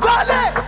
Dale.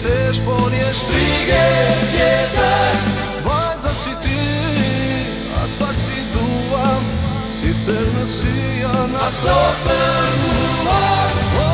se spodješ Strige, djeta Vazam si ti, as spak si duva Si ferna si jana A!